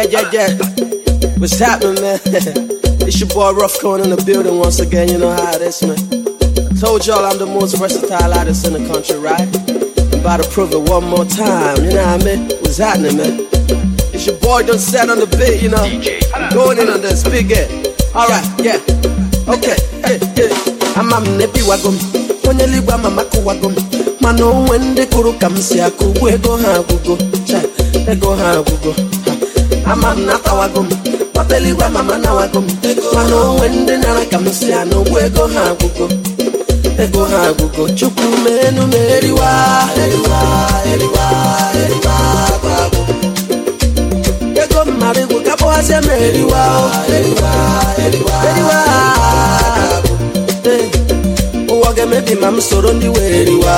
Yeah, yeah, yeah. What's happening, man? it's your boy Rough Coin in the building once again. You know how it is, man. I told y'all I'm the most versatile artist in the country, right? I'm about to prove it one more time. You know what I mean? What's happening, man? It's your boy done set on the beat, you know. I'm going in on this big it. Alright, yeah. Okay, yeah, yeah. I'm a nepi wagum. Onye ligwa mama kuwagum. Mana onwe ndị kụrụ ka m si akụ ugbo ego ha agwụgo. Ego ha agwụgo. Ama m natawago m. Papa eligwe mama nawago m. Mana onwe ndị nara ka m si anụ ugbo ego ha agwụgo. Ego ha agwụgo. Chukwu menu m eriwa, eriwa, eriwa, eriwa, gwagwo. ego mmadụ egwu ka kpọghasịa m eriwa eriwa eriwa Eh, ụwa ga-emebi ma m soro ndị wee eriwa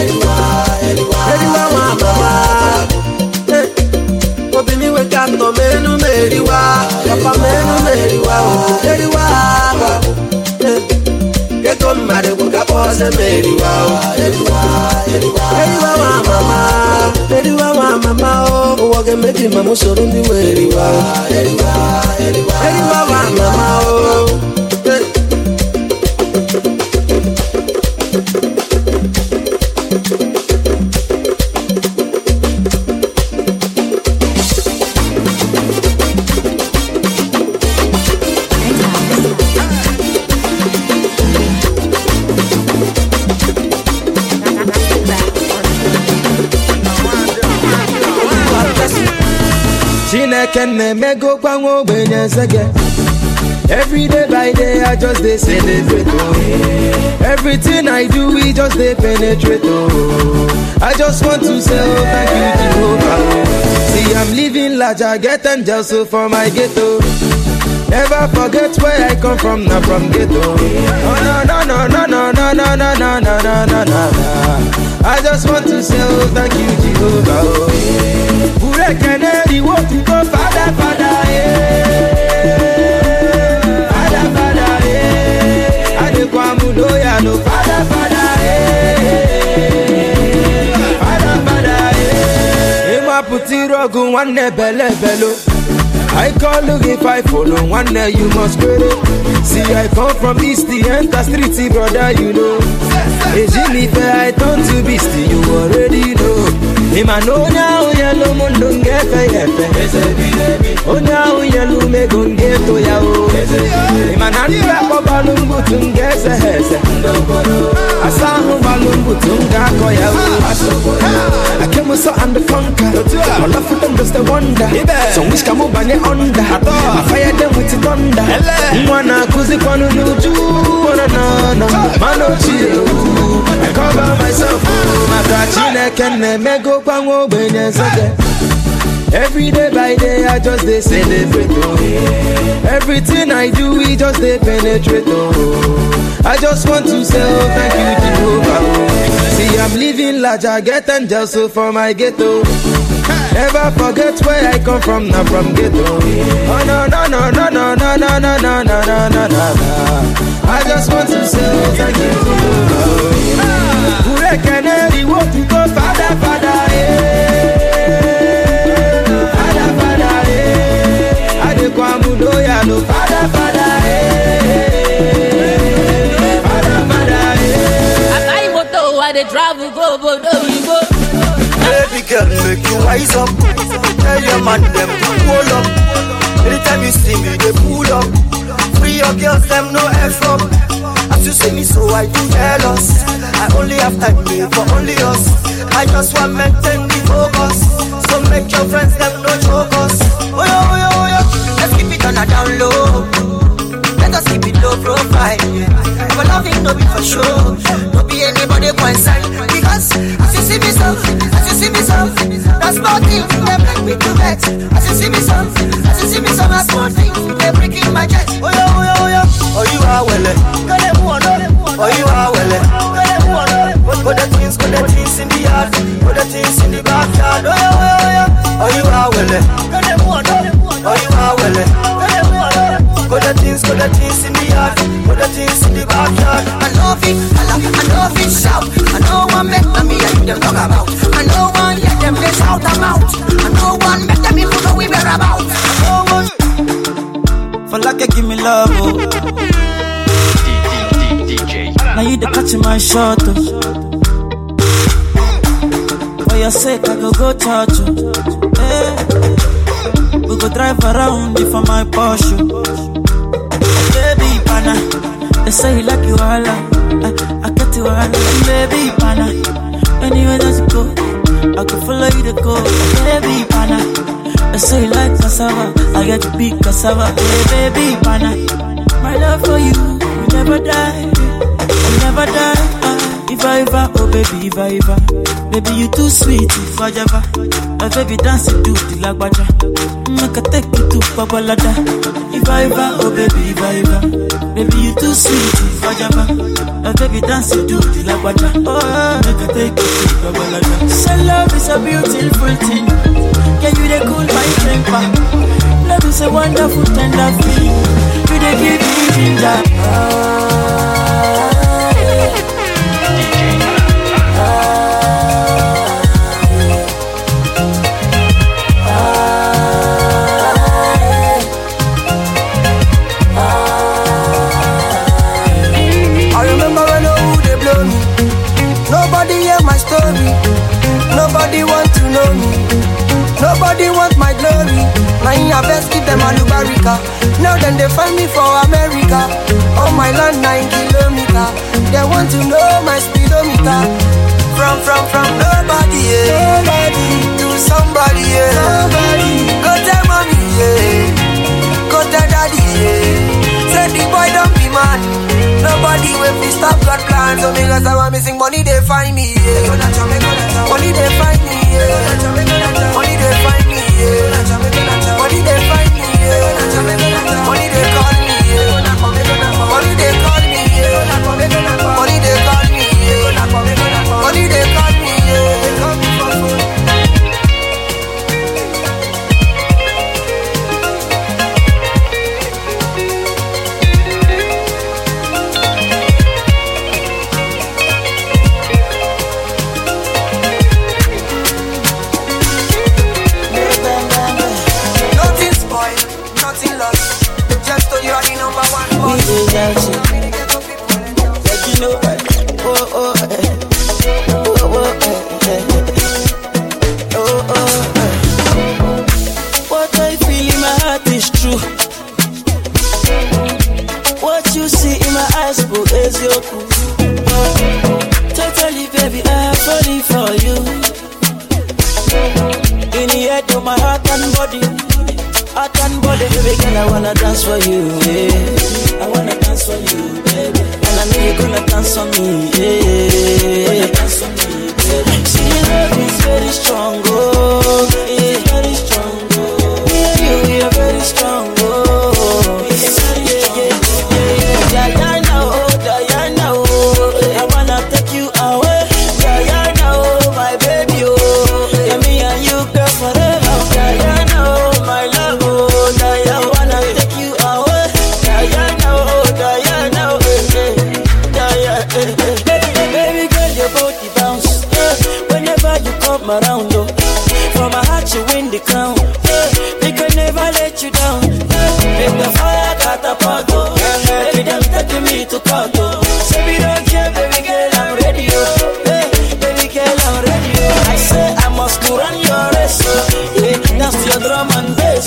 eriwa nwa mama meriwa papa menu meriwa o meriwa keko mmadu kò kápọ̀ ọsẹ meriwa o meriwa. Meriwa wa mama meriwa wa mama o owó kẹ méjì mamu sọrọ ní meriwa meriwa. Wa mama o. Eh. chineke na-emegokwa nwa ogbenye gị every day by day i just dey celebrate oh everything i do we just dey penetrate oh i just want to say oh thank you jehovah oh see i'm living large i get angels so for my ghetto Never forget where I come from, not from ghetto. Oh no no no no no no no no no no no no no. I just want to say oh thank you Jehovah. Oh. Gu nwanne bele belo. I call you if I follow one day you must credit. See I come from east the enter street brother you know. Ejilife, I turn to beast, you already know. Imanonya uyalo mundo ngefe yefe. Onya uyalo me gonge to yao. Imananda kobalu mbutu ngese hese. Asahu balu mbutu ngako yao. Akemu so and the conquer. My love for them does the wonder. So which kamu banye onda. I fire them with the thunder. Mwana kuzi kwanu nuju. Mwana nana. Mano chiyo. I cover myself. Maka chineke na-emego kwa nwa ogbenye zege. Every day by day I just dey celebrate oh. Everything I do we just dey penetrate oh. I just want to say oh thank you Jehovah oh. See I'm living large I get angels so for my ghetto. Never forget where I come from, not from ghetto. Oh no no no no no no no no no no no no no. I just want to say thank you Jehovah. Ure keneri wo tu go father father eh. Father father eh. Adekwamu no ya no father father eh. Father father eh. I buy motor, I dey travel go obodo oyibo. Baby girl, make you wise up. Tell your man them to pull up. Anytime you see me, they pull up. Your girls, them no up. As you see me, so I do jealous. I only have time for only us. I just want maintain the focus. So make your friends them no choke us. Oh yo, oh yo, oh yo. Let's keep it on a down low. Let us keep it low profile. Our loving no be for sure. No be anybody point sign. Because as you see me so, as you see me so, that's small thing they make me to vex. As you see me so, as you see me so, that's small north and south. I know one make them me and them talk about. I know one let them get out of mouth. I know one make them even know we were about. I one. For like give me love, oh. Now you the catch my shot. Oh. For your sake, I go go touch you. Oh. Hey. Eh. We go drive around you for my Porsche. Oh. Baby, pana, they say he like you all. Like. Eh you all. Baby, pana. Anywhere that you go, I can follow you to go. Baby, pana. I say you like cassava. I got to big cassava. Hey, baby, pana. My love for you will never die. Will never die. If I ever, oh baby, if I ever. Baby, you too sweet, if I ever. My baby dance to the lagwaja. Make mm, I take you to Babalada. If I ever, oh baby, if I ever. Baby, you too sweet, ever. My baby dance to the lagwaja. Oh, mm, make I take you to Babalada. So love is a beautiful thing. Can you dey cool my temper? Love is a wonderful tender feeling. You dey give me ginger. Now then they find me for America. On my land nine kilometer. They want to know my speedometer. From from from nobody, yeah. Nobody to somebody, yeah. Somebody. Go tell mommy, yeah. Go tell daddy, yeah. Say the boy don't be mad. Nobody will be stop God plan. So because I want missing money, they find me. Yeah. Money they find me. Yeah.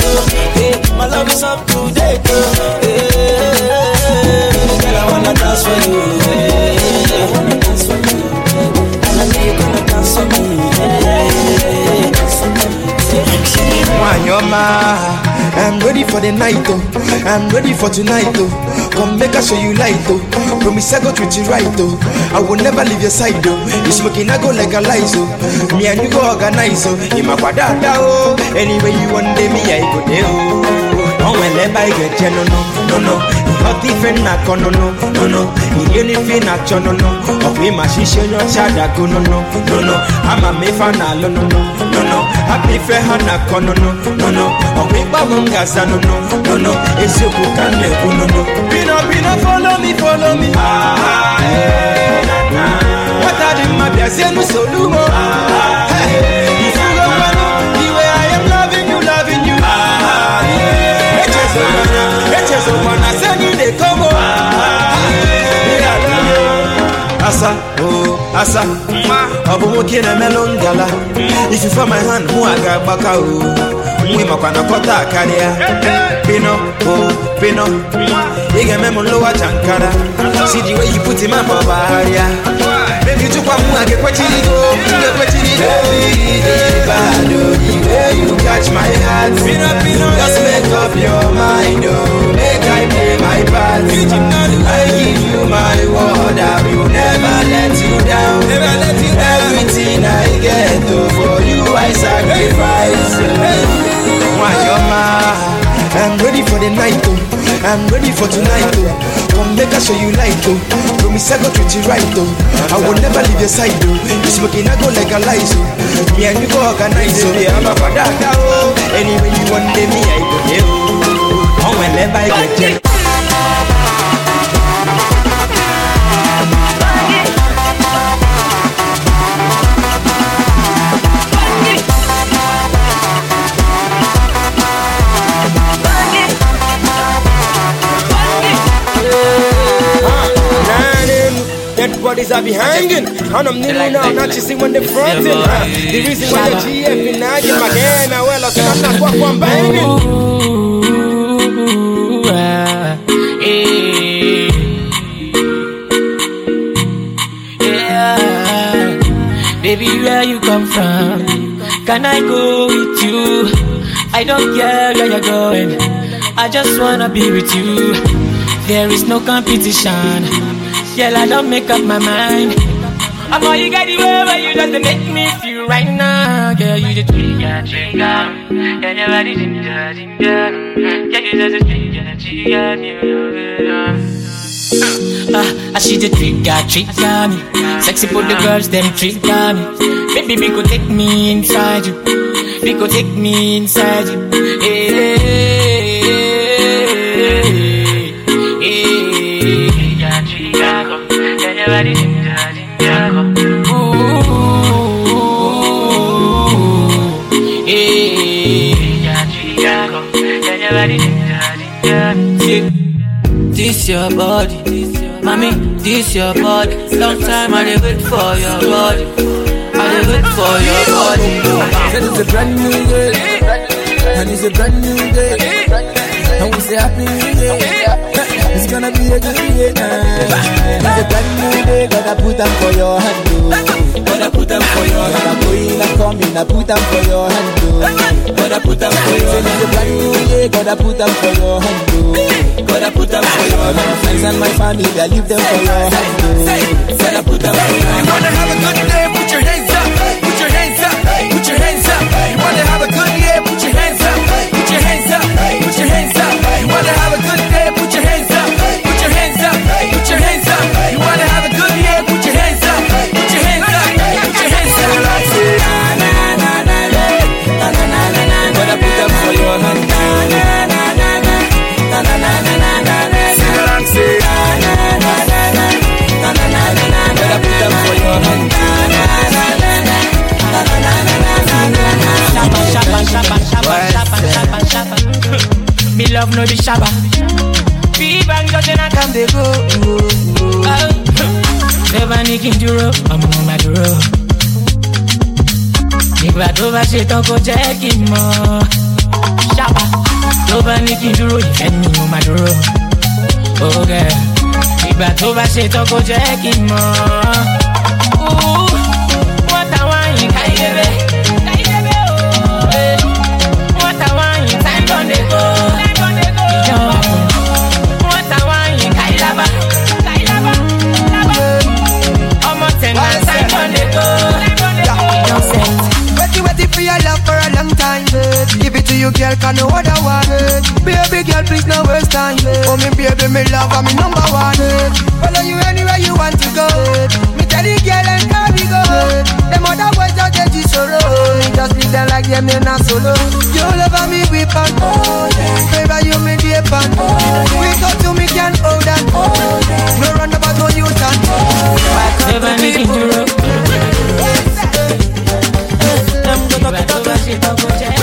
And bass, oh. My love is up to date, eh. For the night, oh. I'm ready for tonight, oh. Come make I show you light, oh. Promise I go treat you right, oh. I will never leave your side, oh. You smoking, I go like a lies, oh. Me and you go organize, oh. In my quadada, oh. Anyway you want day, me I go there, oh. Oh, whenever I get you, no, no, no, no. No, no, no. Iye ni fi na chono no. Ọ̀pẹ ma ṣiṣẹ́ yan ṣáda go no, no, no, no. Ama mi fa na lo no, no, no, no. Happy fẹ́ hàn na kono no, no, no. Ọ̀pẹ gbàgbọ́ ń gàza no, no, no, no. Eziokwu ka n lè kú no, no. Pino pino follow me, follow me. Ah, eh, na, na. Wata di mma bịa sie n'usoro mo. Ah, eh, the way I am loving you, loving you. Ah, yeah. Echezokwana, echezokwana, sị na-ekomo. Ah, yeah, I love you. Asa, nwoke na-emelụ ngala. Ifufe my hand mụ a ga-agbaka o nwe makwa na kọta karịa. Pino o pino. Ị ga-eme m nlụwa chankara. Si way you put him up ọbagharịa mebi tụkwa mụ a ga-ekwechiri go ga-ekwechiri go you catch my heart. Just make up your mind o make I play my part I give you my word I will never let you down. Everything I get o for you I sacrifice. Wayoma I'm ready for the night oh. I'm ready for tonight oh. Come make I show you light oh. Promise I go treat you right oh. I will never leave your side oh. You smoking I go like a lies oh. Me and you go organize oh. Yeah I'm a fadaka oh. Anyway you want me I go there oh. Oh whenever I get there bodies I be hanging And I'm kneeling now, not you see when they fronting huh? The reason why the GF been nagging My game now well, I'm not what I'm banging. Baby, where you come from? Can I go with you? I don't care where you're going. I just wanna be with you. There is no competition. Girl, I don't make up my mind. I'm all you got the way where you just make me feel right now. Girl, you the trigger, trigger. Yeah, your body ginger, ginger. Yeah, you just a trigger, trigger. Ah, I see the trigger, trigger me. Sexy for the girls, them trigger me. Baby, we could take me inside you. We could take me inside you. Hey, This your body, mommy, this your body. Long time I dey wait for your body. I dey wait for your body. Said it's a brand new day, and it's a brand new day, and we say happy day. It's gonna be a good day. It's a brand new day, gotta put them for your hand, oh. Gotta put them for your hand. Gotta go in and come in, and put them for your hand, oh. Gotta put them for your hand. It's a brand new day, gotta put them for your hand, oh. Gotta put them for your hand. My friends and my family, I leave them for your hand, oh. Gotta put them for your hand. You wanna have a good day, put your hands up, no be shabba. Big bang just in a come they go. Never ní kí n dúró, mo máa dúró. Nígbà tó bá ṣe tán kó jẹ́ kí n mọ̀. Ṣábà tó bá ní kí n dúró, ìfẹ́ ni mo máa dúró. Ọ̀gẹ̀ ìgbà tó bá ṣe tán kó jẹ́ kí n mọ̀. Wọ́n ta wáyìn káyébé. Káyébé for your love for a long time. Give it to you, girl, can no other one. Baby, girl, please no waste time. Oh, me baby, me love, I'm number one. Follow you anywhere you want to go. Me tell you, girl, and how we go. Them other boys just get you sorrow. Just leave them like them, they not solo. You love me, we pan, oh, yeah. Favor you, me dear pan, oh, yeah. We go to me, can hold on, oh, yeah. No run about no you turn, oh, yeah. Never ní kí toque, toque.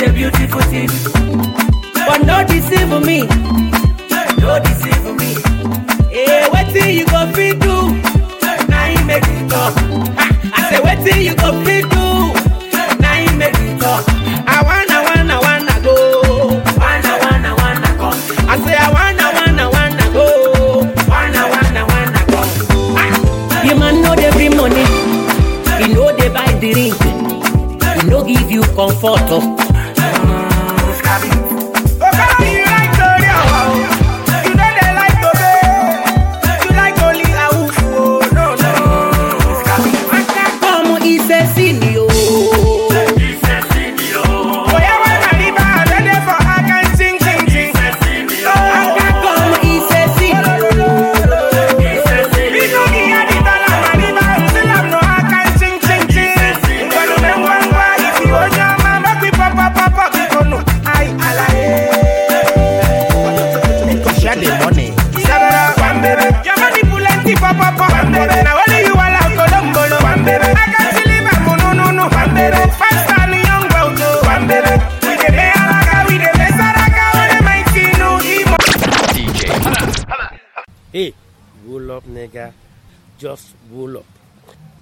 A beautiful thing. But no deceive me. No deceive me. Hey, what do you go fit do? Now you make it up. I say, what do you go fit do? Now you make it up. I wanna, wanna, wanna go. Wanna, wanna, wanna. I say, I wanna, wanna, wanna go. Wanna, wanna, wanna man know money. Know they buy the ring. Know give you comfort. Oh. I be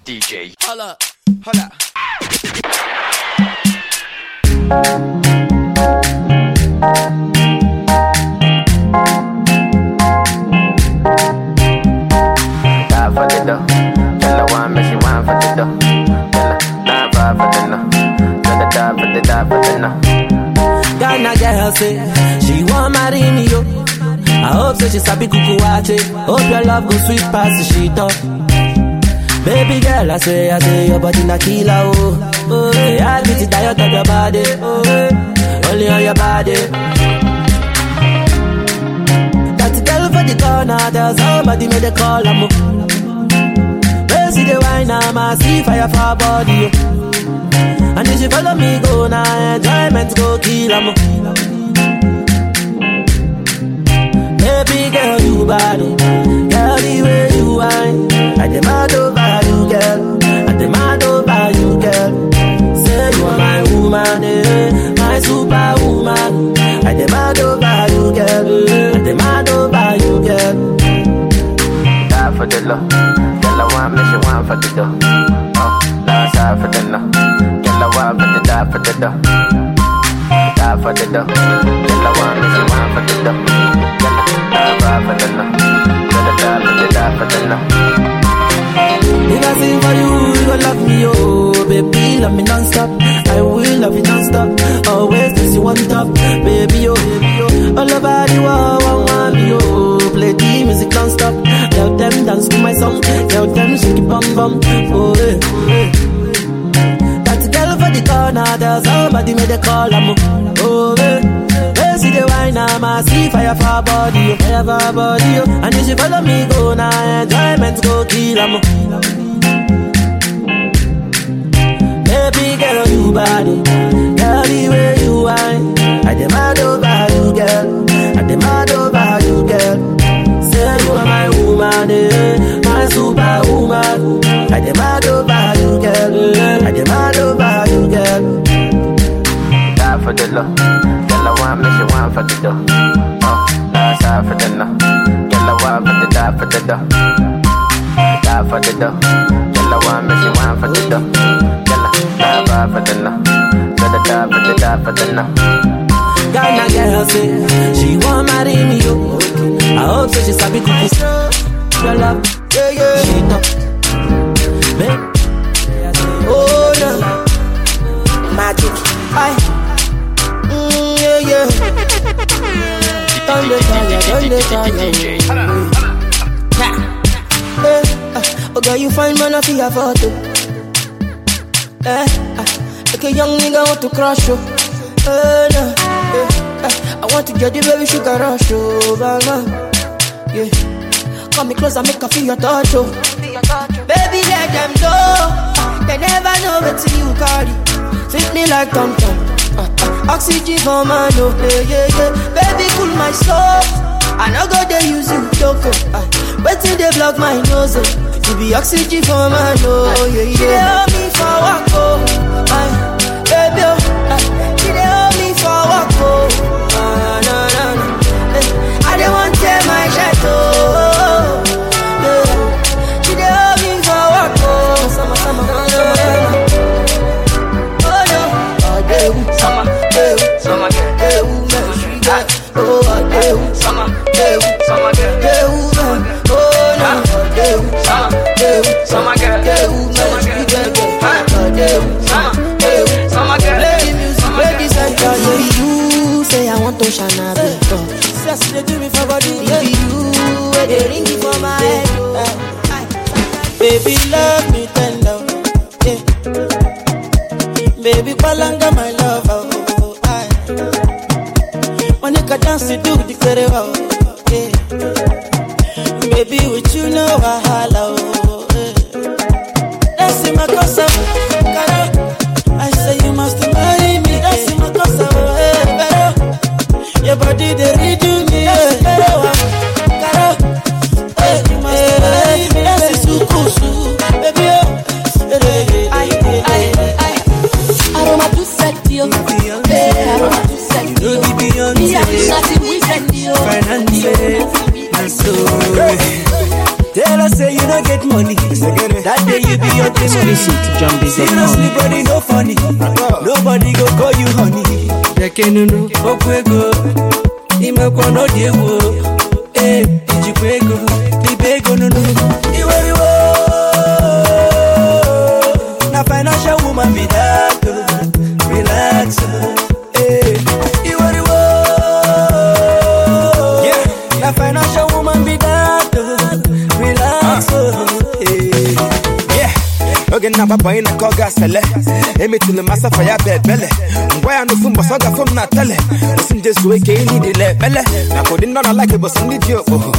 DJ. Hold up, hold up. Die for the dough. Tell her she for the dough. Tell her die for the dough. Tell her die for the die for the dough. Ghana girl say she want marry me yo. I hope so she sabi kuku wate. Hope your love go sweet past the she thought. Baby girl, I swear, I swear your body not killer, oh. Oh, yeah, I'll get it tired of your body, oh. Only on your body. That girl for the corner, there's somebody made a call, I'm up see the wine, I'm a see fire for body, oh. And if you follow me, go now, enjoyment go kill, I'm Baby girl, you body, oh. girl, the way you whine, I demand over. Oh. my superwoman. I demand over you, girl. I demand over you, girl. Die for the love. Girl, I want me, she want for the dough. Oh, die side for the love. Girl, I want me to die for the dough. Die for the dough. Girl, I want me, she want for the dough. Girl, die for the love. Girl, I die for the love. If I you, you gon' love me, oh Baby, love me non-stop I will love you non-stop Always place you on top Baby, oh, baby, oh All over the world, I want me, oh Play the music non-stop Tell them dance to my song Tell them shake it bum bum Oh, eh, eh. That girl for the corner Tell somebody make the call, I'm oh, eh the wine, see fire for body, oh, fire for body, oh And if she follow me, go now Enjoyment go kill, I'm Baby girl, you body. Girl, the way you whine. I demand over you, girl. I demand over you, girl. Say you are my woman, eh, my superwoman. I demand over you, girl. I demand over you, girl. Die for the love. For the dough. Oh, last half for the no. Girl, I want for the die for the dough. Die for the dough. Girl, I want me, she want for the dough. Girl, I die for the no. Girl, I die for the die for the no. Ghana girl say she want marry me, yo. I hope so she sabi kuku. Your love, yeah, yeah. She top. Babe. Oh, no. Magic. Aye. Mm. Don't let tire, don't let tire. Hey, uh, oh girl, you find man for your photo. Eh, uh, like a young nigga want to crush you. Oh no, yeah, uh, I want to get the baby sugar rush, oh, mama. Yeah, come me close and make her feel your touch, oh. Baby, let them know. They never know what you carry. Fit me like Tom Tom. Uh, uh, oxygen for my oh, yeah, yeah, yeah. Baby, cool my soul. I no go they use you, Toko. Uh, wait till they block my nose. You be oxygen for my oh, yeah, yeah. She dey hold me for walk, oh. Uh, baby, oh. Uh, she dey hold me for walk, oh. Uh, no, no, no. Eh, I don't want to tear my they do me for body. Baby, you where they ring for my head. Oh. Baby, love me tender. Yeah. Baby, palanga my love. Oh, oh, I. Monica dance to do the kerewa. Oh, yeah. Baby, with you no I Oh, you be on the money. Seriously, brody, no funny. Nobody go call you honey. Ekenunu, okwego, imekwa no diewo. Eh, ijikwa ego, libe ego nunu. Iwe iwo, na financial woman be that. oh. Relax, oge na-agbapụ anyị na-akọ ga sele emetụlụ masa fa ya bụ ebele ngwa ya ọ m na tele osi m jezuo ike dị ekpele maka ụdị ndị ọ ndị dị okpoho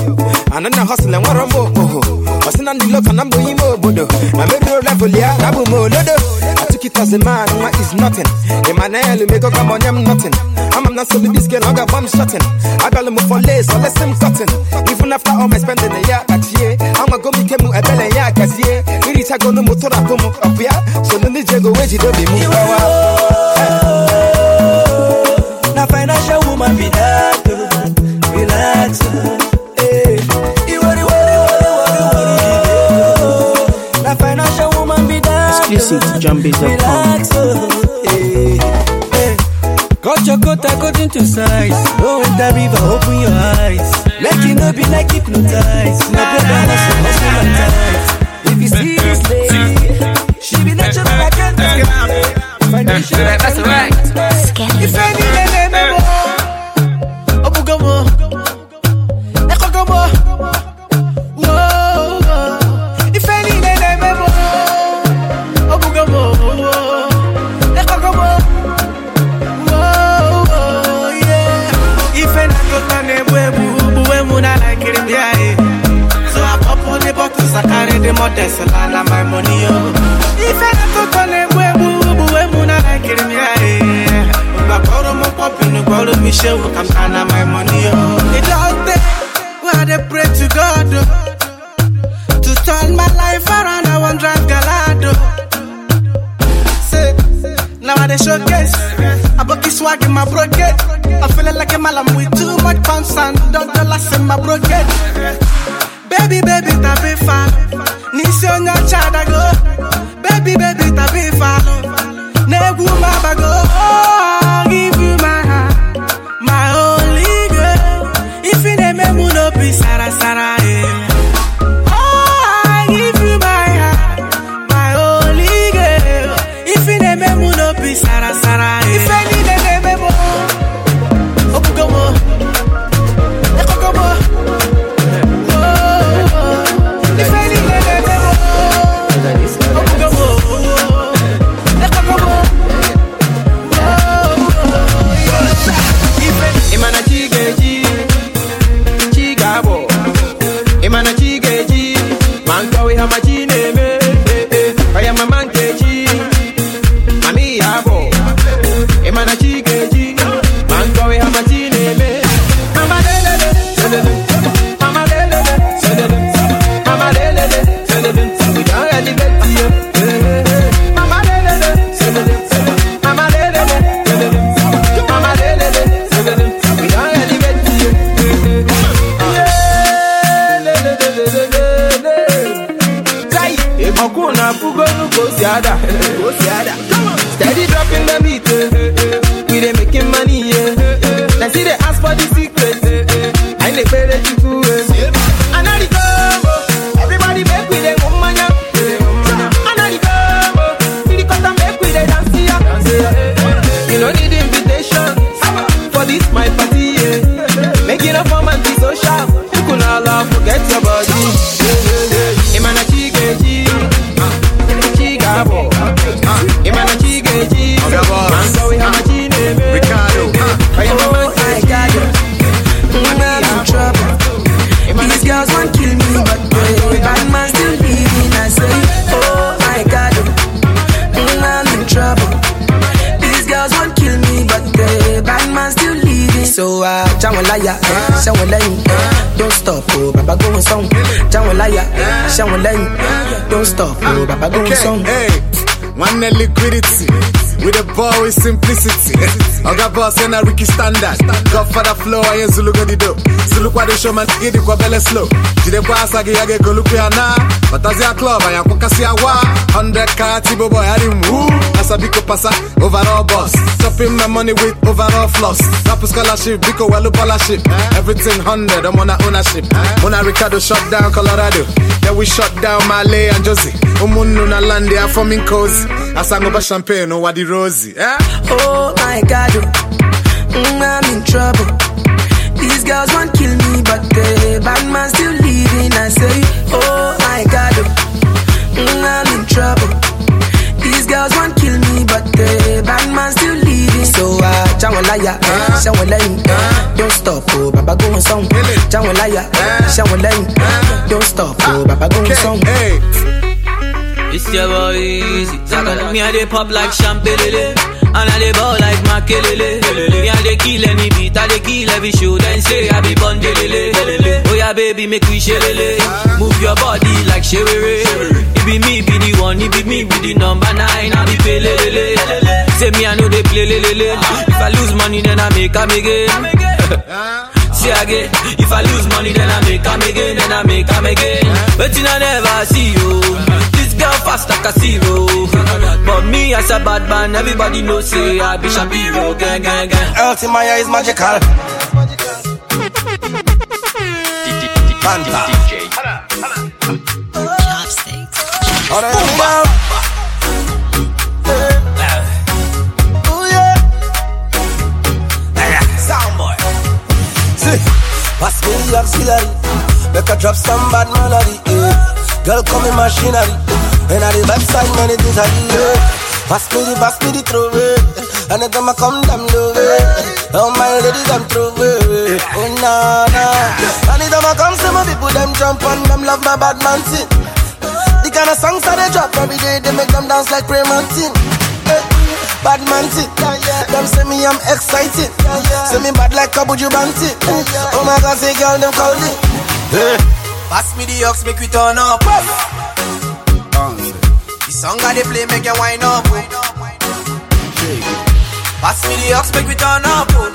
anụ na hosịl enwere m okpoho ọsị na ndị loka na mbụ ime obodo na mebiro level ya na abụ m olodo atukitazi man nwa is nothing. Emmanuel mego gam onye m nothing. Ama m na nsogbu diske na ọ ga-agba m m for lace or less m cotton. Even after all my spending ya kpachie amago m ike m ebele ya gazie 차고는 못돌아도 못라프야 썼는데 재고왜 지더니 무거워 나 파이낸셜 우먼 비나크 릴렉스 Cut your coat according to size. Go in the river, open your eyes. Make it be like hypnotized. No problem. If you see this lady, she be natural like a Financial. That's right. If any name memo, obugomo, ekogomo. Whoa, whoa. If any name memo, obugomo, ekogomo. Whoa, whoa, yeah. If any kota name webu, buwemu na like it in. So I pop on the bottles, I carry the modest, and I my money, yo. Kọ́rọ́ mọ́ pọ́pì gbọ́rọ́ mi ṣe wò kàm tánà my money, yo. It don't take where they pray to God, oh. To turn my life around, I want drive Galado. Say, now I dey showcase. I book swag in my brocade. I'm feeling like a malam with too much pounds and dollars in my brocade. Baby, baby, tabi fa. Nisi onya chada go. Baby, baby, tabi fa. Negu ma bago. Oh, simplicity. Oga boss and a Ricky standard. Godfather flow, I ain't Zulu go the do. Kwa the showman, get the kwa belle slow. Jide kwa asagi yage go look ya na. Batazi ya club, am kwa kasi ya wa. 100 car, Tibo boy, I didn't woo. Asabiko pasa, overall boss. Stopping my money with overall floss. Rap scholarship, Biko Welu scholarship. Everything 100, I'm on a ownership. Mona Ricardo shut down Colorado. Then we shut down Malay and Josie. Umunu na land, they are forming cozy. Asango ba champagne, no wadi rosy. Eh? Oh my God, mm, I'm in trouble. These girls want kill me, but the bad man still living. I say, oh my God, mm, I'm in trouble. These girls want kill me, but the bad man still living. So uh, Jawan liar, someone lying. Don't stop, oh Baba going song. Jawan liar, someone lying. Don't stop, oh Baba going song. Hey. It's your boy easy. Zaga me a dey pop like champagne, eh. And I dey ball like makelele. Me a dey kill any beat, I dey kill every show. Then say I be bondelele. Oh yeah, baby, make we shelele. Move your body like sherere. It be me, be the one. It be me, be the number nine. I be pelelele. Say me I know they play lelele. If I lose money, then I make 'em again. Say again, if I lose money, then I make 'em again, then I make 'em again. But you I never see you. This girl fast like a zero. But me as a bad man, everybody know say I be Shapiro. Gang, gang, gang. Earth in my eyes magical. Fanta. Alright, me now. Ooh, yeah. Yeah, Soundboy. Pass me the auxiliary. Make a drop some bad melody. Yeah. Girl, come in machinery. And at the website, many things I do. Pass me the, pass me the throw it. And then I come down low it. Oh my ladies, I'm through it. Oh nah nah. Anytime I come, see my people, them jump on them, love my bad man thing. The kind of songs that they drop every day, they make them dance like Prey Mountain. Eh, Bad man thing. Them say me I'm excited. Say me bad like Kabuju Banti. Oh my God, say girl, them call it. Hey. Pass me the ox, make we turn up. The song that they play make you wind up. oh. Pass me the ox, make we turn up. oh.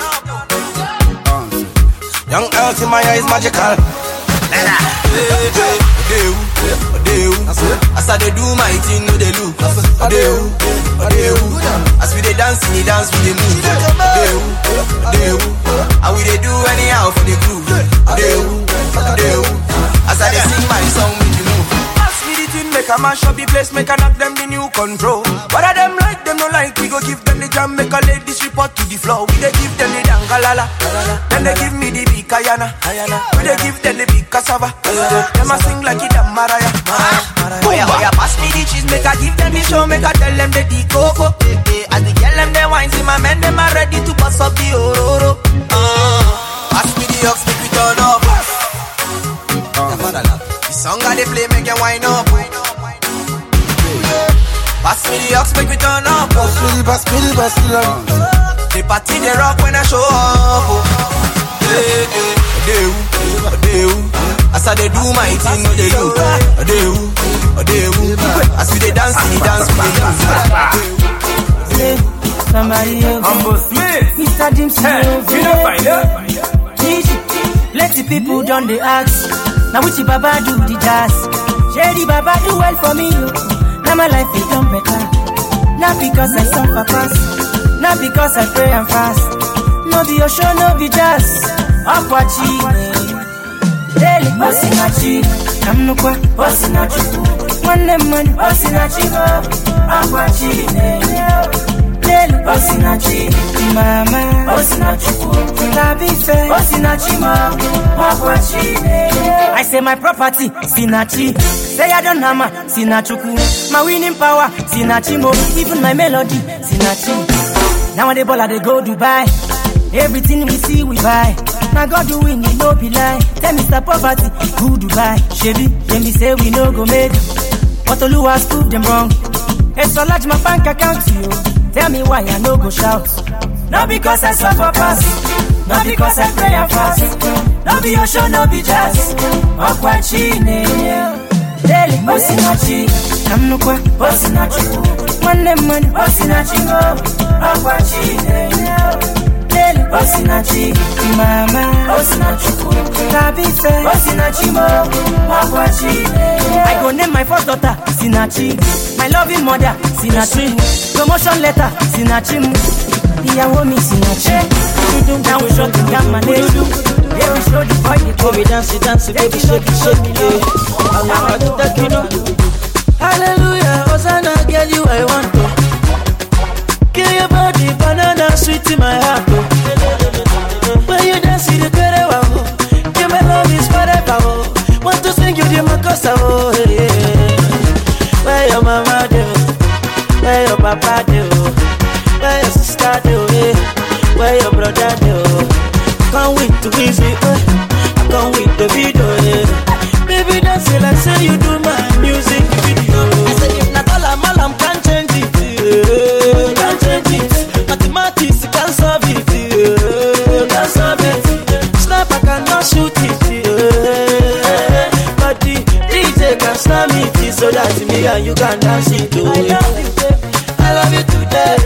Young earth in my eyes magical. As I dey do my thing, no dey look. As we dey dance, we dance, we dey move. And we dey do anyhow for the groove. As I dey sing my song, make a mash up the place, make a knock them the new control. What are them like, them no like, we go give them the jam, make a ladies report to the floor. We dey give them the dangalala, then they give me the big kayana. We dey give them the big cassava, them a sing like it a. Oh yeah, oh pass me the cheese, make I give them the show, make I tell them the the coco. As the girl them they wine, see my men them are ready to bust up the ororo. Uh, pass me the ox, make we turn up. The song that they play, make you wind up. Pass me the ox, make we turn up. Pass me the, pass me the, pass me the. The party they rock when I show up. oh. Hey, hey, Odeu, Odeu. As I dey do my thing, no dey look. Odeu, Odeu. As we dey dance, we dey dance, we dey move. Somebody else. Humble Smith. Mr. James, Hey, you don't find out? Plenty people done the ask. Now which Baba do the jazz? Shady Baba do well for me. Oh. Now my life is done better. Not because I suffer fast. Not because I pray and fast. No be your show, no be jazz. Akwachi. Daily bussing achi. I'm no Osinachi. Kamnukwa Osinachi. One money Osinachi. Akwachi. Daily Osinachi. Mama Osinachi. Tabife Osinachi. Akwachi. I say my property Sinachi. Say I don't hammer Sinachuku. My winning power Sinachi mo. Even my melody Sinachi. Now they ball they go Dubai. Everything we see we buy. Now God do win, it no be lie. Tell Mr. Poverty, who Dubai? Chevy, then me say we no go make. But Oluwa prove them wrong. It's so large my bank account you. Tell me why I no go shout. Not because I suffer pass. Not because I pray and fast. No be your show, no be jazz. Okwachine. Daily Osinachi. Kamnukwa Osinachi. One money Osinachi go. Okwachine. Daily Osinachi. Mama Osinachi. Tabife Osinachi mo. Okwachine. I go name my first daughter Sinachi. My loving mother Sinachi. Promotion letter Sinachi. ìyàwó mi Sinachi. Now we shut the name. Yeah, we show the boy the Baby dance, dance, baby shake it, shake it, yeah. I want to you know. Hallelujah, Hosanna, girl, you I want to. Kill your body, banana sweet in my heart. Oh. The. Oh. Where your mama do? Where your papa do? Where your sister do? Yeah. Where your brother do? Wait to visit. Uh. I can't wait the video. Yeah. Baby, dance it like say you do so that me and you can dance it away. I love you, baby. I love you today.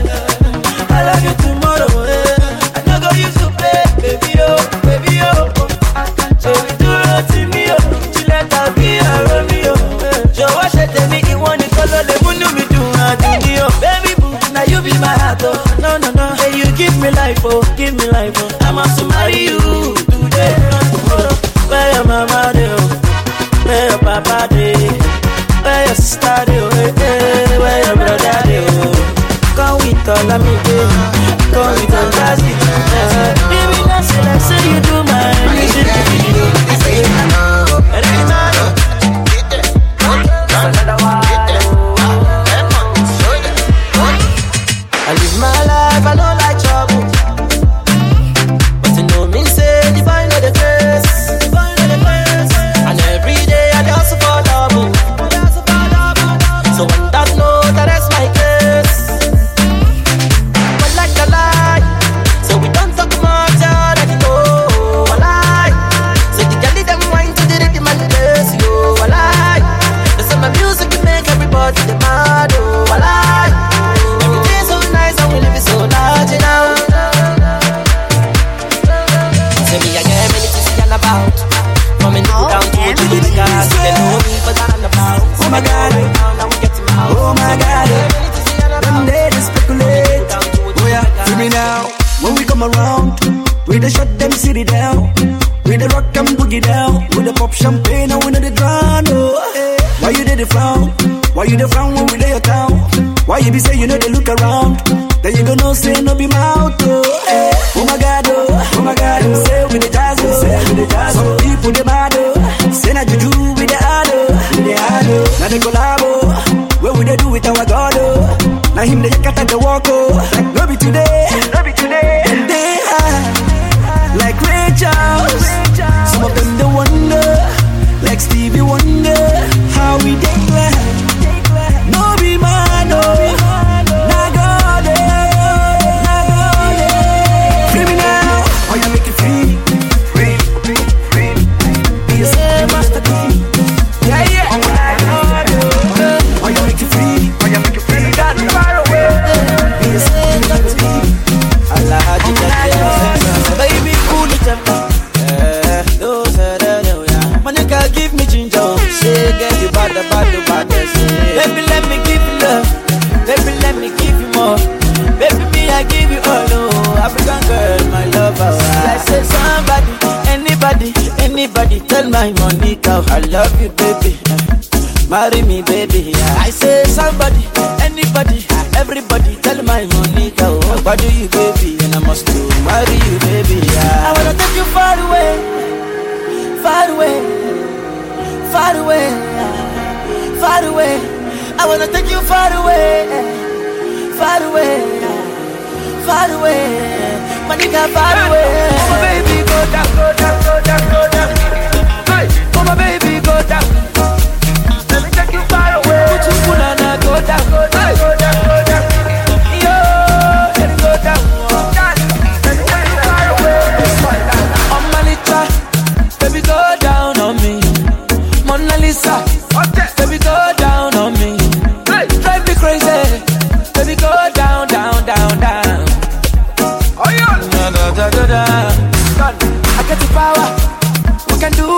I love you tomorrow. Eh. I no go use to play, baby oh, baby oh. So we do it to me oh, she let her be a Romeo. Eh. Yo wa she tell me the one the color the moon do me do and do oh, baby boo. Now you be my heart oh, no no no. Hey you give me life oh. I say somebody, anybody, everybody, tell my Monica, go. what do you, baby? And I must do, marry you, baby. Yeah. I wanna take you far away, far away, far away, far away. I wanna take you far away, far away, far away. Monica, far away. Oh, baby, go down, go down, go down, go down. go down, go down, go down, go down. Yo, let go down. On baby go down on me. Mona Lisa, baby go down on me. Drive me crazy, baby go down, down, down, down. Oh yeah. I get the power, we can do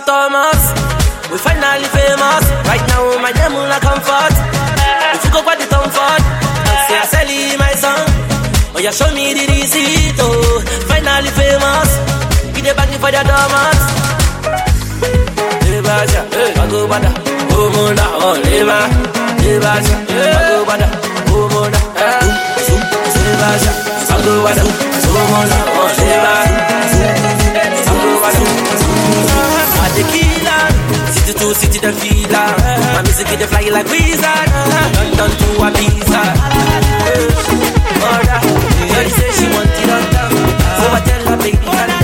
to Thomas. We finally famous. Right now, my demo like comfort. If you go for the comfort, say I sell you my son. Oh, you show me the receipt. Oh, finally famous. Get the bag for the Thomas. Lebaja, Bago Bada, Omona, oh, Leba. Lebaja, Bago Bada, Omona, Lebaja, eh, eh, eh, Bago Bada, Omona, oh, Leba. Bago Bada, to city city the feeder. My music get fly like wizard. London to Ibiza. Murder. Girl say she want it on So I tell her baby, can I?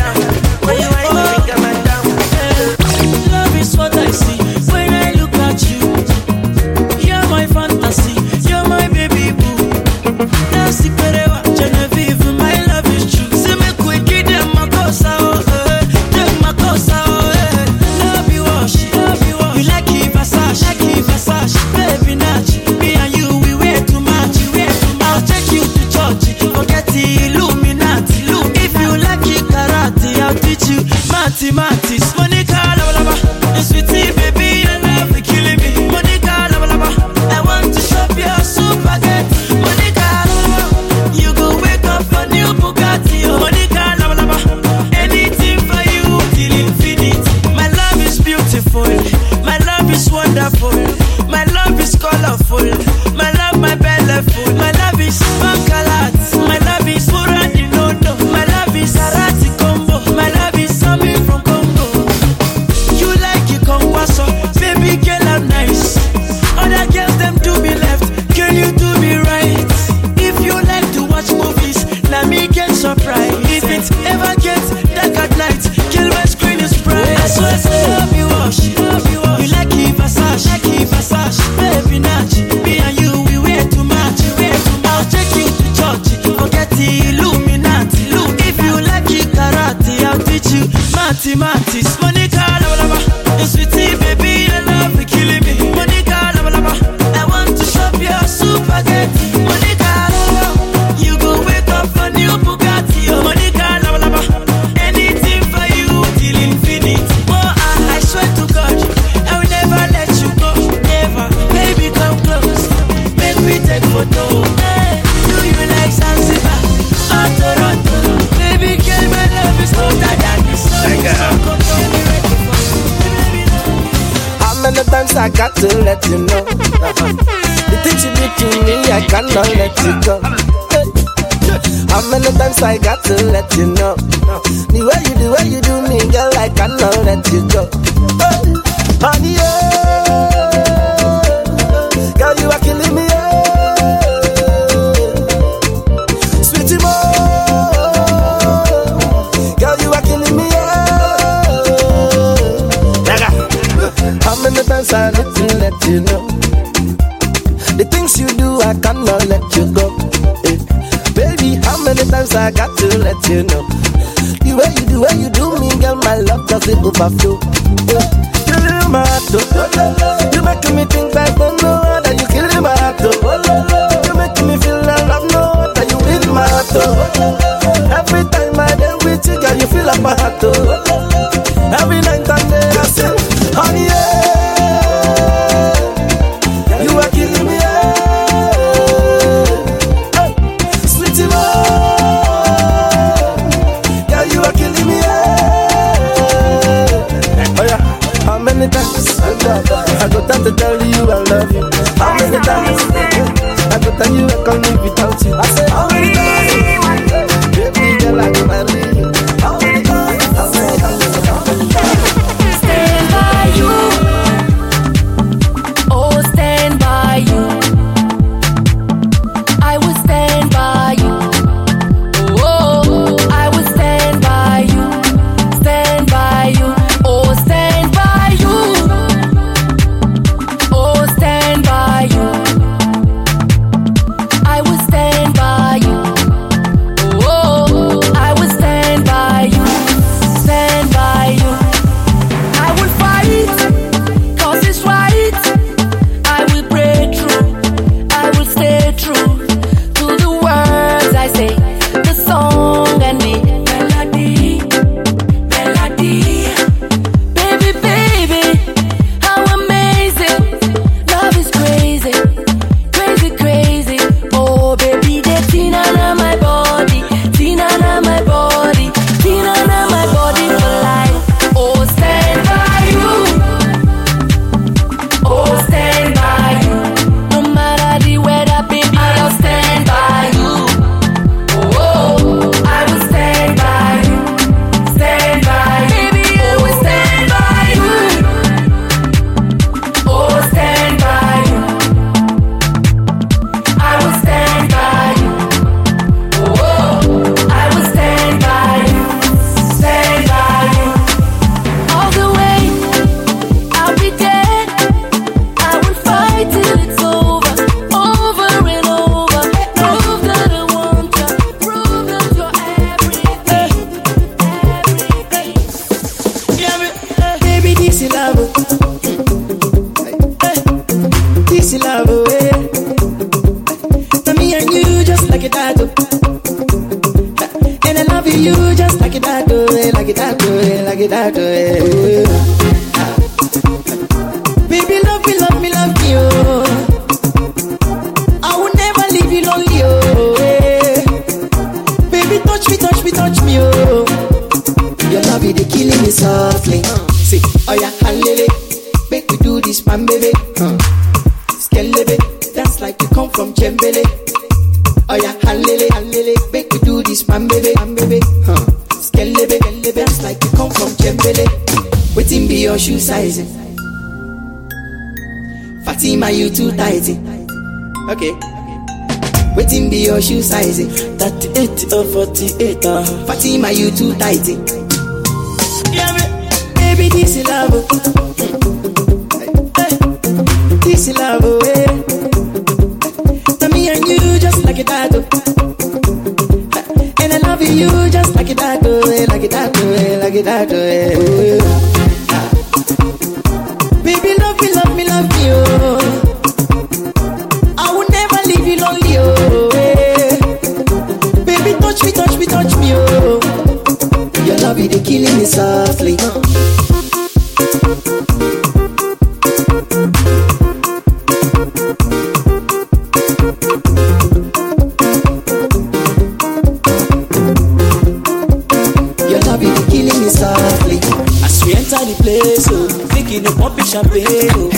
Sizing. 38 or 48, uh. Fatima, you too tighty. chapéu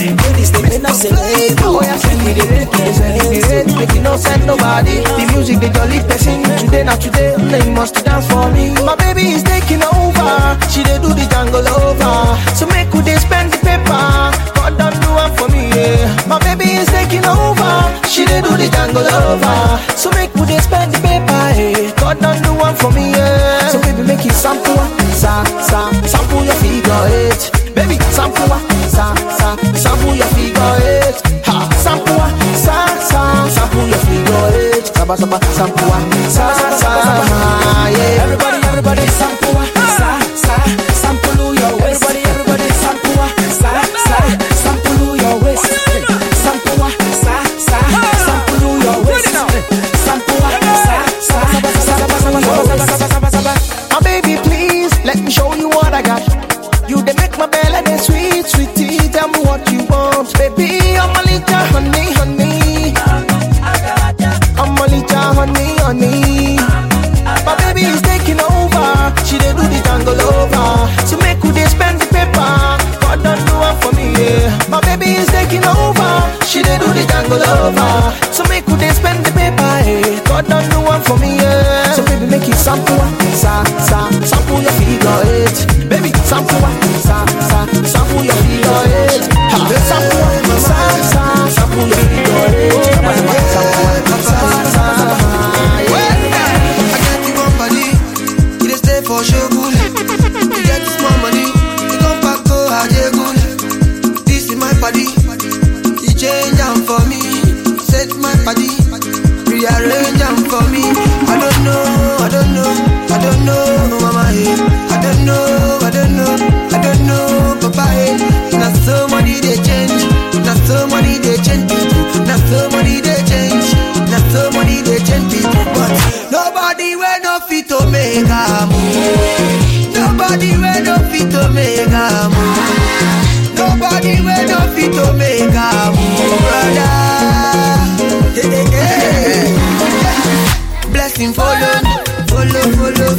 happy to make a brother. Blessing follow me, follow, follow.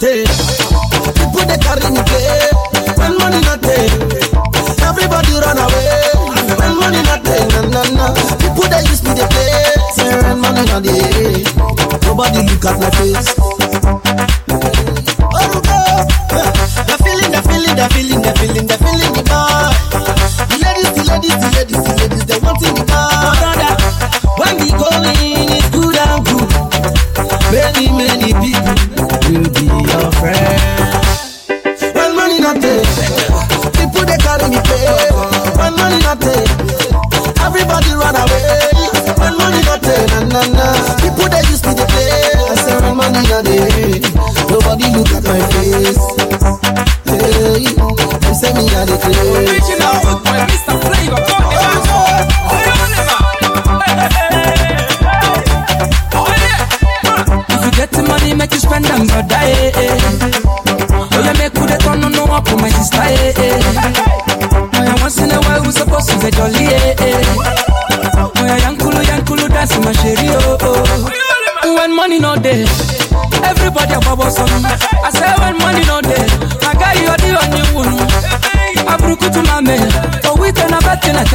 te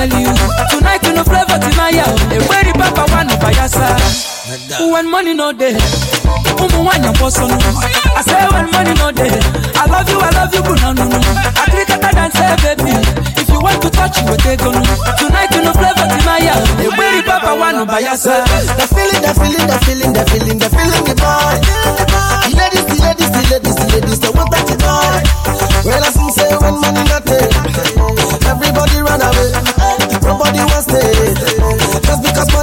and you. Tonight you no flavor to my yao, a very papa one of your side. When money no day, umu wanya boson. I say when money no day, I love you, I love you, but no no no. I treat it than say baby, if you want to touch you, take on. Tonight you no flavor to my yao, a very papa one of your side. The feeling, the feeling, the feeling, the feeling, the feeling, the boy. The ladies, the ladies, the ladies, the ladies, they want that boy. When I sing, say when money not there, Because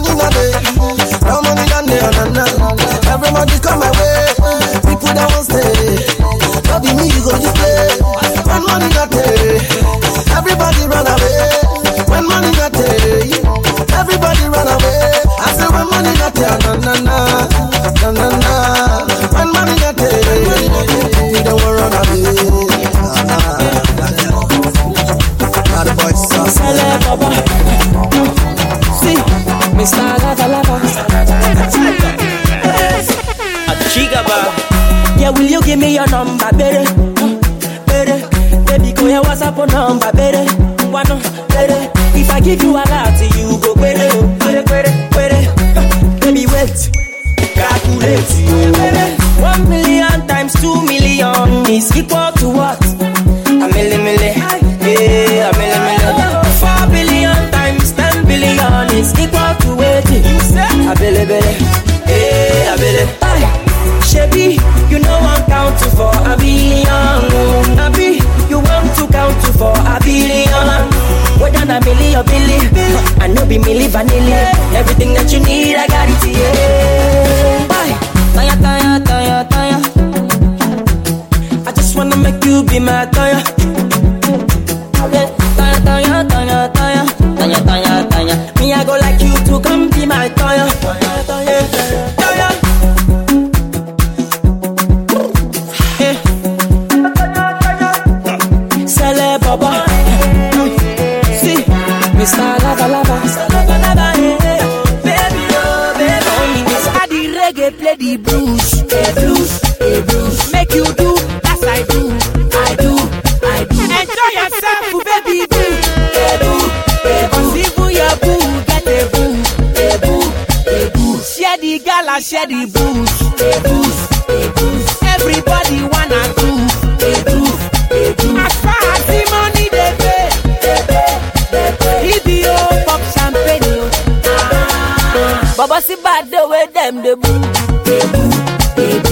See bad the way them the boo.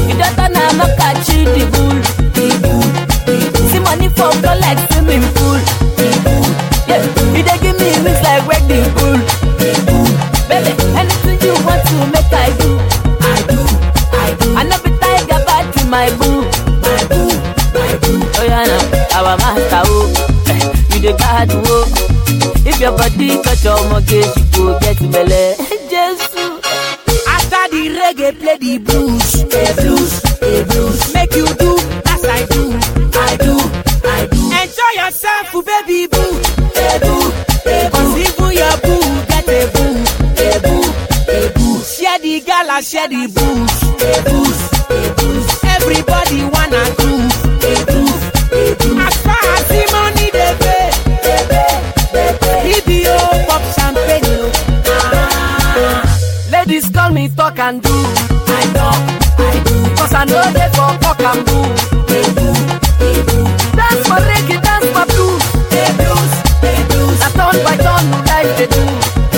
You don't know I'm a the bull. See money for flow like swimming pool. Yeah. You dey give me wings like wedding pool. Baby. Anything you want to make I do, I do, I do. I be tiger bad to my boo, my boo, my boo. Oh yeah, now our master oh, you the bad oh. If your body touch your mortgage, you go get belle. Jesus. The reggae, play the blues, the blues, the blues. Make you do, as I do, I do, I do. Enjoy yourself, oh baby boo, the boo, the boo. Even your boo, get a boo, the boo, the boo. Share the gala, share the booze, the booze, the booze. Everybody wanna do, Call me talk and do. I know, I do. Cause I know they for fuck and do. They do, they do. Dance for reggae, dance for blues. They blues, they blues. I turn by turn, like they do.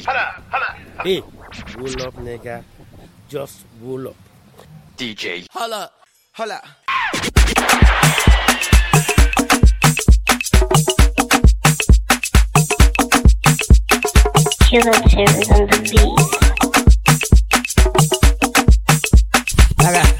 Hey. Hello, hello. Hey, wool up, nigga. Just wool up. DJ. Holla, holla. Kilo Two is on the beat. All right.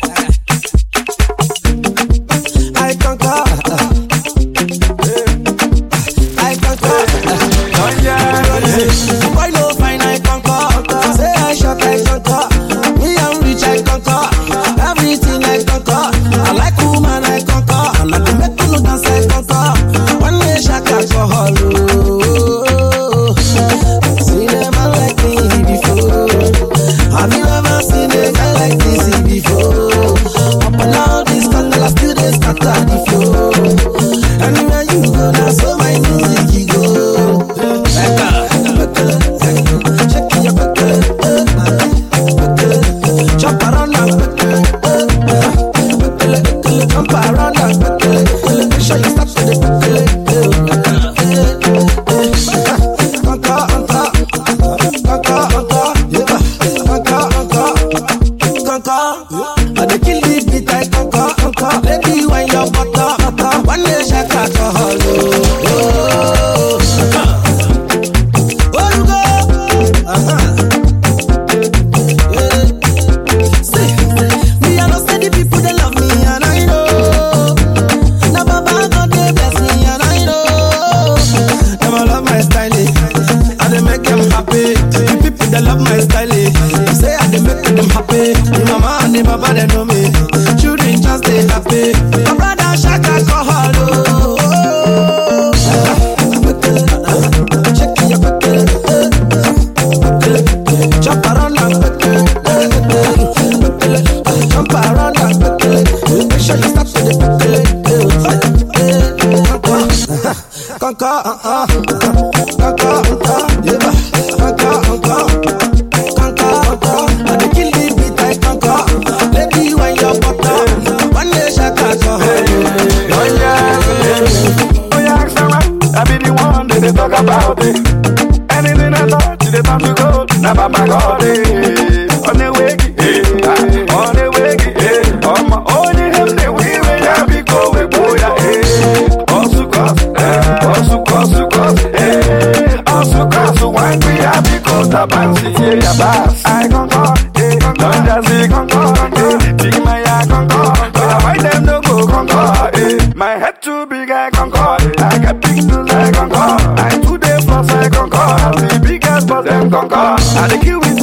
I dey kill with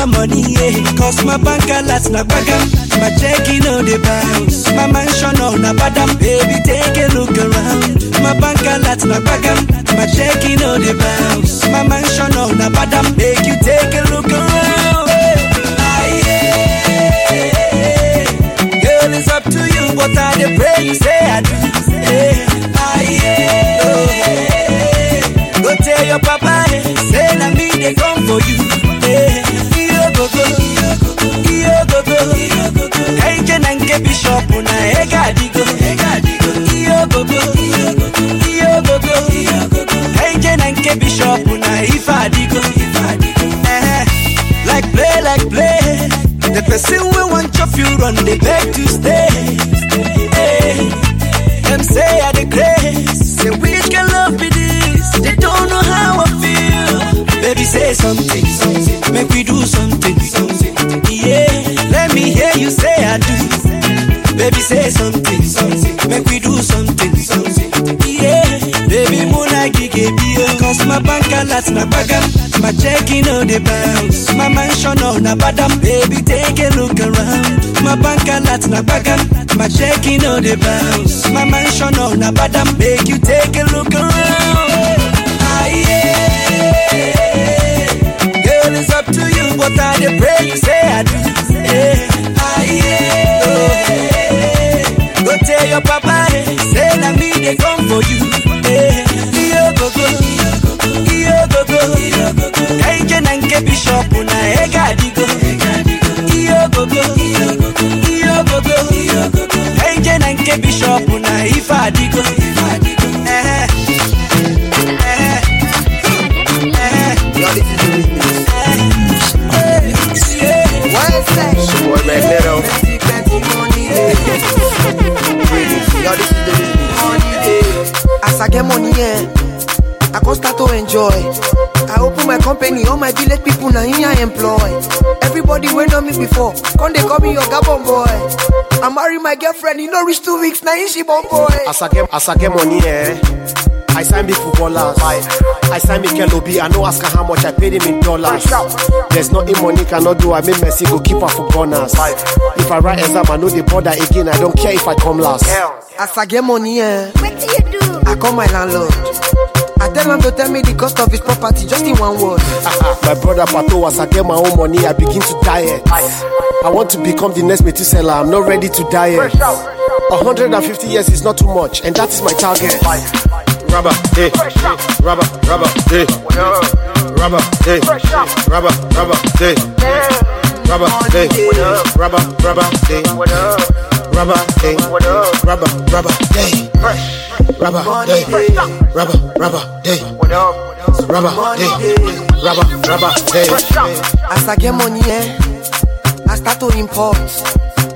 my money, yeah. Cause my bank alerts na bagam. My checking on the bounce. My mansion on a badam. Baby, take a look around. My bank alerts na bagam. My checking on the bounce. My mansion on a badam. Make you take a look around. Aye, yeah. Girl, it's up to you. What are the pray say I do? Yeah. Aye, yeah. Go tell your papa, say that me they come for you. nke bishọp na na bishọp na like play like play. The person we want to feel run the back to stay. Eh, Dem say i dey say which kind love be this. They don't know how i feel. Baby say something. Make we do Baby, say something, something. Make we do something, something. Yeah, baby, muna gige bio. Cause my bank alert na bagam. My checking on the bounce. My mansion on na badam. Baby, take a look around. My bank alert na bagam. My checking on the bounce. My mansion on na badam. Make you take a look around. Ah, yeah. Girl, it's up to you, but I pray you say I do. yeah, your papa eh. say na me they come for you. Yeah. Iyo gogo, iyo gogo, kaije na nke bishop na ega adigo. Iyo gogo, iyo gogo, kaije na nke bishop na ife adigo. Eh. Eh. Eh. Yo, this is the weakness. One section. Boy, man, little. I get money, yeah, I can start to enjoy. I open my company, all my village people now here I employ. Everybody went on me before, come they call me your gabon boy. I marry my girlfriend, you know reach two weeks, now she born boy. As I get, as I get money, eh, I sign big footballers. I sign Mikel Obi. I know ask her how much I paid him in dollars. There's nothing money cannot do. I make Messi go keeper for gunners. If I write exam, I know the border again. I don't care if I come last. As I get money, eh, what do you do? I call my landlord. I tell him to tell me the cost of his property just in one word. my brother Pato, as I get my own money, I begin to diet. I want to become the next Methuselah. I'm not ready to diet. 150 years is not too much, and that is my target. Rubber, hey, rubber, rubber, hey, rubber, hey, rubber, rubber, hey, rubber, hey, rubber, rubber, hey, rubber, hey, rubber, rubber, hey, rubber, hey, rubber, rubber, hey, rubber, hey, rubber, rubber, hey. As I get money, eh, I start to import.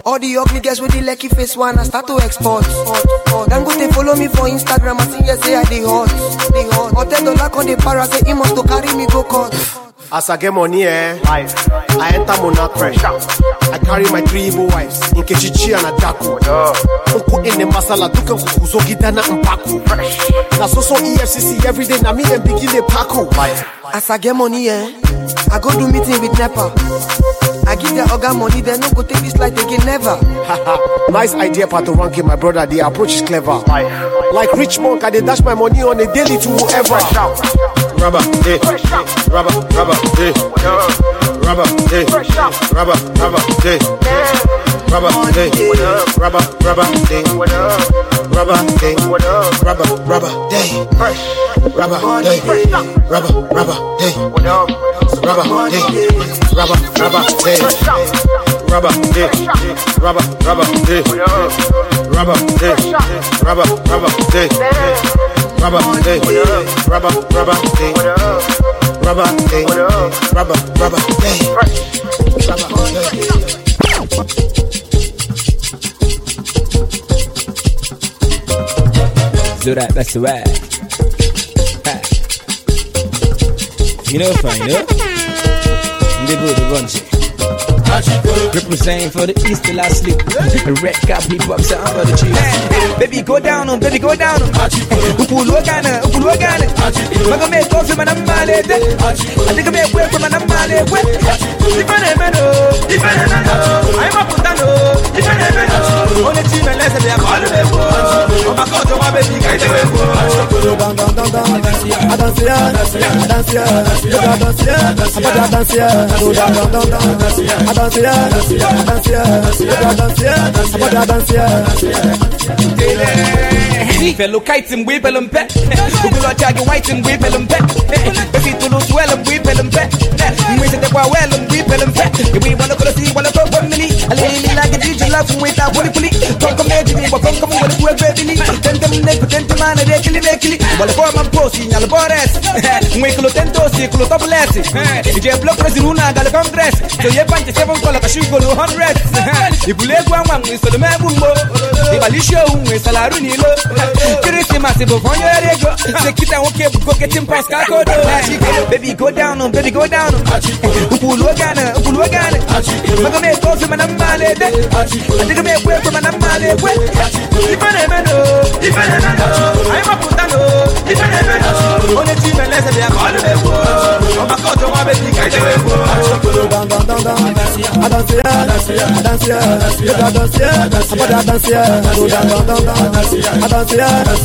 All the ugly girls with the lucky face one, I start to export. Then go they follow me for Instagram, I see yes, say I the hot, the hot. Hotel dollar on the para, say he must to carry me go court. As I get money, eh, I enter mona Monaco. I carry my three Igbo wives, Nkechichi and Adaku. Unko in the masala, duka kukuzo gidana mpaku. Na so so EFCC every day, na me and begin the paku. As I get money, eh, I go do meeting with NEPA. I give the organ money, then no go take this light again, never. nice idea, Patoranking, my brother. The approach is clever. Like rich monk, I dash my money on a daily to whoever. Rubber, hey, rubber, rubber, hey, rubber, hey, rubber, rubber, hey, rubber, hey, rubber, rubber, hey, rubber, hey, rubber, rubber, hey, rubber, hey, rubber, rubber, hey, rubber, hey, rubber, rubber, hey, rubber, hey, rubber, rubber, hey, rubber, hey, rubber, rubber, hey, rubber, hey, rubber, rubber, hey, rubber, hey, rubber, rubber, hey, rubber, hey. Do that, that's the way. Ha. You know, fine, you know? They go to bunch. Representing for the east till I sleep. Red cap hip hop sound for the chief. Baby go down on, baby go down on. Upulu gana, upulu gana. Maga me coffee man I'm mad I think oh. oh. I make way for I'm mad Different man, different man. I'm up and down, different man. Only team and less than all the oh. way. Oh. My God, my baby, get away. Down, down, down, down. I dance here, I dance here, I dance here, I dance here, go down, down, down, down. I dance here, I dance here, I dance here, I dance here. Fellow kites and we pelum pet. Google or tag white and we pelum pet. Baby to lose well and we pelum pet. We said the well and we pelum pet. We wanna go to see, wanna go minute. I lay like a DJ love from with that woolly. Come come here, but come come with the good baby. Ten them neck, ten to man, they kill it, kill it. Well, the form of now the borders. We kill ten tosi, kill top less. If you block press, you know, got a congress. So you punch seven color, a to hundred. If you leg one, one, so the man bumbo. If I show, we salary if find your go get him past. Baby, go down, oh, baby, go down. Upulu gana, upulu gana. Maga me tosi mana male de. Adiga me kwe kwe mana male kwe. Ifane meno, ifane meno. I'm a putano, kai de wo. Down, down, down, down. I dance here, I I dance here, I I down, down, down. I dance here, I I dance here. You got dance here, I dance here, I dance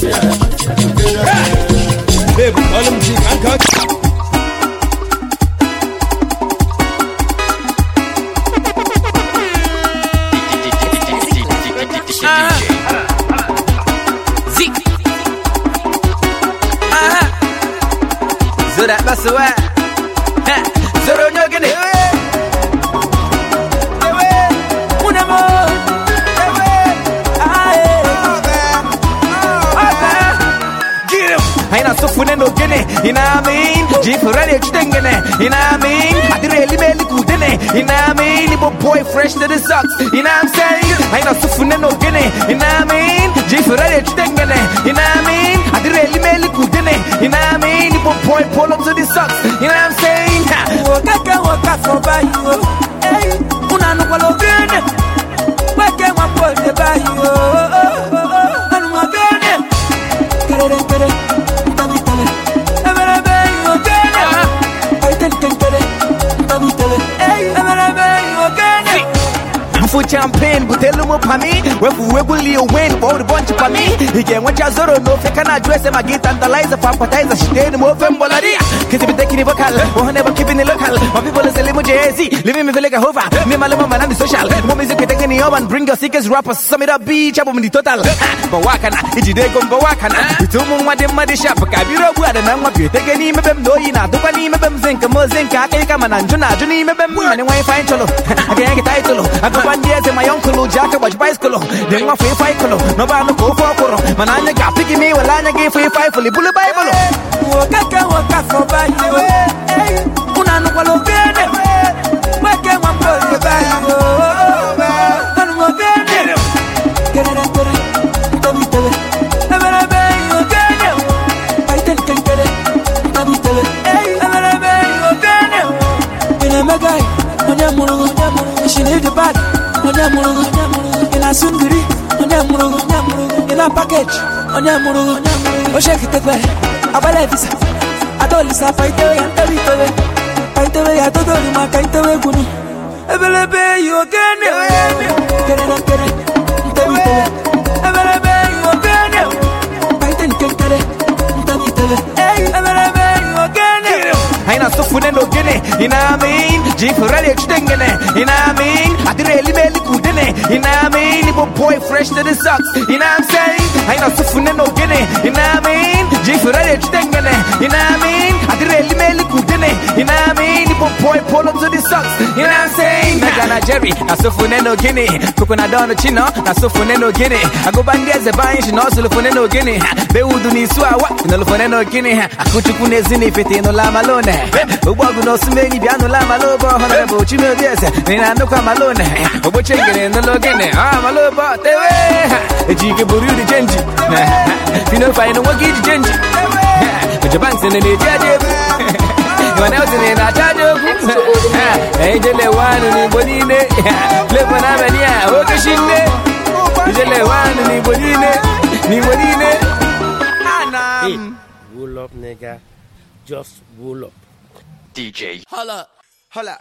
here. Baby, all them G can cut. So that that's the way. So you know what I mean? Jeep ready to dingene, you know what I mean? I did really really good in it, you know what I mean? Little boy fresh to the socks, you know what I'm saying? I ain't so fun no gene, you know what I mean? Jeep ready to dingene, you know what I mean? I did really really good in it, you know what I mean? Little boy pull up to the socks, you know what I'm saying? Waka waka for by you, hey, una no kwalo gene, wake wa pol de by you, for champagne butelu mu pami wefu weguli win for the bunch me ige wacha zoro no fe kana dress ma get tantalize for appetizer. Shiteni mo fem bolaria kiti be taking vocal. Oh never keeping it local. My people is limu jay living me like a hover me maluma man on the social. Mo music any urban bring your sickest rappers sum it up beach abo mdi total. But wakana ijide go mba wakana. Bitumu mwade mwade sharp kabiro bu ada nan wabi take any me bem doyi na. Duka ni me bem zinka mo zinka kai kama nan juna juni me bem. Ni wai fine cholo. Again get title aga years in my uncle Jack was bicycle. Then my free five kilo. No bad no go for koro. Man, I got picky me while I give free five fully bullet Bible. Waka waka for by you. Una no kwalo the bag. Onya murugu. Ina sungiri. Onya murugu. Ina package. Onya murugu. O shake. Abale visa. Adolisa away and it eh, eh. Eh, know my kind away gunu. Ebele be you again. Get it up, get it. Tell it away. Ebele be you again. And get it. Tell it. Ebele be you again. aina sufune no gene ina mean ready to ina mean i did really really good in it ina mean little boy fresh to the socks. Ina i'm saying aina sufune no gene. Ina mean jeep ready to dingene ina mean i did really really good in it ina mean little boy pull up to the socks. Ina i'm saying na gana jerry na sufune no gene. Kuku na dono chino na sufune no gene. Ago bangeze bayin shi no sufune no gene. Be udu ni suawa no sufune no gene. Akuchukune zini fete no la malone. Ụgbọgụ na osimiri bịa nụla amalobo ọhụrụ bụ chimebi eze nina nnukwu amalone ogbochengere nụlogene amalobo tewe ejike buru iri chenji finofanye na nwoke iji chenji ojabanks na na-eji aja egwu Iwanelson na-acha aja okwu ijele wanụ n'igbo niile lepo na abalị a oke shi nne ijele wanụ n'igbo niile n'igbo niile Hey, roll up, nigga. Just roll up. DJ. Holla, holla.